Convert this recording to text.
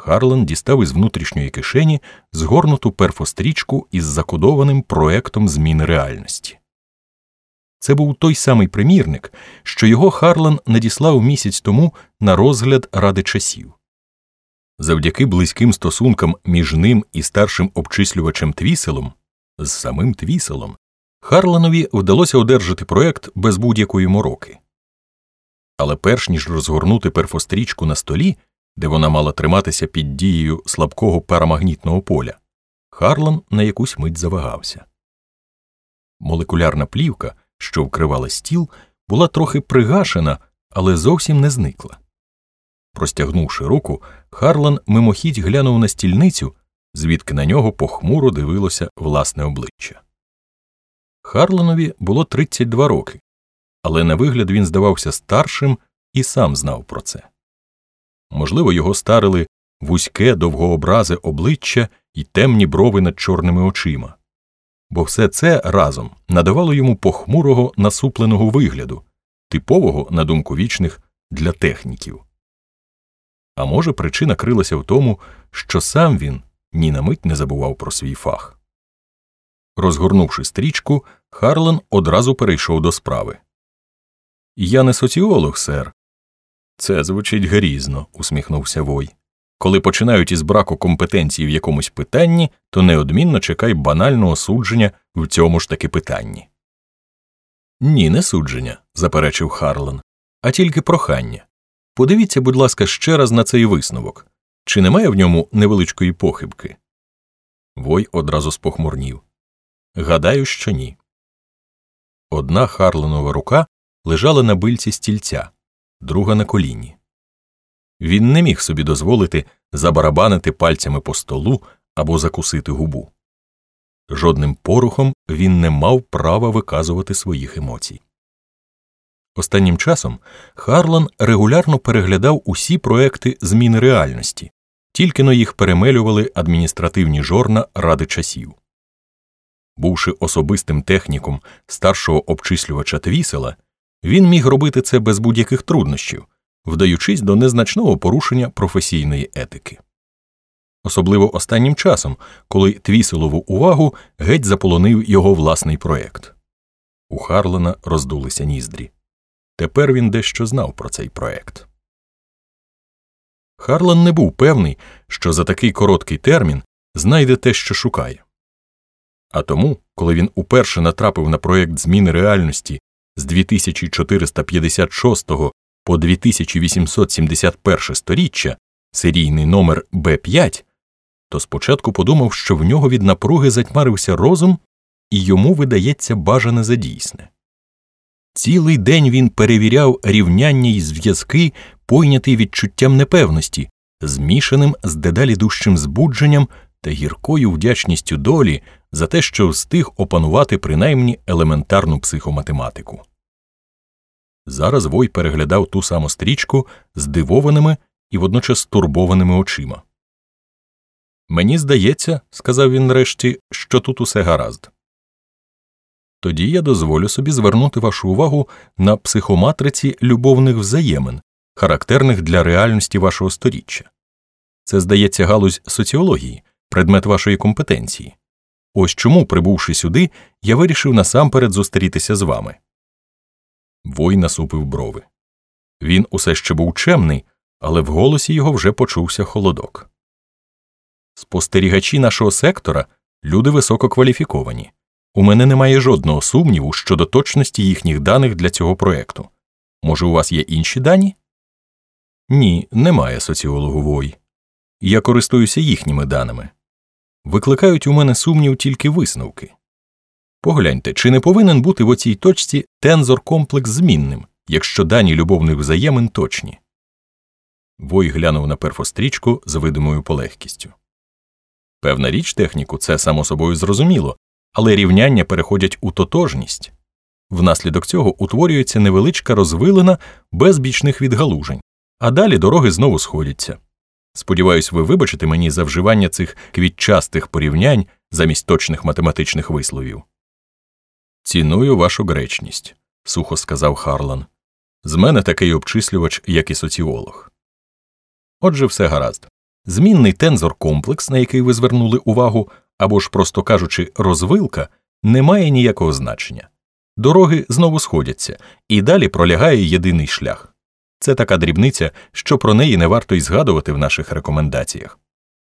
Харлан дістав із внутрішньої кишені згорнуту перфострічку із закодованим проектом зміни реальності. Це був той самий примірник, що його Харлан надіслав місяць тому на розгляд ради часів. Завдяки близьким стосункам між ним і старшим обчислювачем Твіселом, з самим Твіселом, Харланові вдалося одержати проект без будь-якої мороки. Але перш ніж розгорнути перфострічку на столі, де вона мала триматися під дією слабкого парамагнітного поля, Харлан на якусь мить завагався. Молекулярна плівка, що вкривала стіл, була трохи пригашена, але зовсім не зникла. Простягнувши руку, Харлан мимохідь глянув на стільницю, звідки на нього похмуро дивилося власне обличчя. Харланові було 32 роки, але на вигляд він здавався старшим і сам знав про це. Можливо, його старили вузьке довгообразе обличчя і темні брови над чорними очима, бо все це разом надавало йому похмурого насупленого вигляду, типового, на думку вічних, для техніків. А може, причина крилася в тому, що сам він ні на мить не забував про свій фах. Розгорнувши стрічку, Харлан одразу перейшов до справи. Я не соціолог, сер. Це звучить грізно, усміхнувся Вой. Коли починають із браку компетенції в якомусь питанні, то неодмінно чекай банального судження в цьому ж таки питанні. Ні, не судження, заперечив Харлан, а тільки прохання. Подивіться, будь ласка, ще раз на цей висновок чи немає в ньому невеличкої похибки? Вой одразу спохмурнів. Гадаю, що ні. Одна Харленова рука лежала на бильці стільця, друга на коліні. Він не міг собі дозволити забарабанити пальцями по столу або закусити губу. Жодним порухом він не мав права виказувати своїх емоцій. Останнім часом Харлан регулярно переглядав усі проекти зміни реальності, тільки но їх перемелювали адміністративні жорна ради часів. Бувши особистим техніком старшого обчислювача Твісела, він міг робити це без будь-яких труднощів, вдаючись до незначного порушення професійної етики. Особливо останнім часом, коли Твіселову увагу геть заполонив його власний проект. У Харлена роздулися ніздрі. Тепер він дещо знав про цей проект. Харлан не був певний, що за такий короткий термін знайде те, що шукає. А тому, коли він уперше натрапив на проєкт зміни реальності з 2456 по 2871 сторіччя, серійний номер Б5, то спочатку подумав, що в нього від напруги затьмарився розум, і йому видається бажане за дійсне. Цілий день він перевіряв рівняння і зв'язки, пойнятий відчуттям непевності, змішаним з дедалі дужчим збудженням та гіркою вдячністю долі за те, що встиг опанувати принаймні елементарну психоматематику. Зараз Вой переглядав ту саму стрічку здивованими і водночас стурбованими очима. Мені здається, сказав він нарешті, що тут усе гаразд. Тоді я дозволю собі звернути вашу увагу на психоматриці любовних взаємин, характерних для реальності вашого сторіччя. Це, здається, галузь соціології, предмет вашої компетенції. Ось чому, прибувши сюди, я вирішив насамперед зустрітися з вами. Вой насупив брови. Він усе ще був чемний, але в голосі його вже почувся холодок. Спостерігачі нашого сектора люди висококваліфіковані. У мене немає жодного сумніву щодо точності їхніх даних для цього проєкту. Може, у вас є інші дані? Ні, немає соціологу Вой. Я користуюся їхніми даними. Викликають у мене сумнів тільки висновки. Погляньте, чи не повинен бути в оцій точці тензор комплекс змінним, якщо дані любовних взаємин точні. Вой глянув на перфострічку з видимою полегкістю. Певна річ техніку, це само собою зрозуміло, але рівняння переходять у тотожність. Внаслідок цього утворюється невеличка розвилина без бічних відгалужень, а далі дороги знову сходяться. Сподіваюсь, ви вибачите мені за вживання цих квітчастих порівнянь замість точних математичних висловів. Ціную вашу гречність, сухо сказав Харлан. З мене такий обчислювач, як і соціолог. Отже, все гаразд. Змінний тензор комплекс, на який ви звернули увагу, або ж, просто кажучи, розвилка, не має ніякого значення. Дороги знову сходяться, і далі пролягає єдиний шлях. Це така дрібниця, що про неї не варто й згадувати в наших рекомендаціях.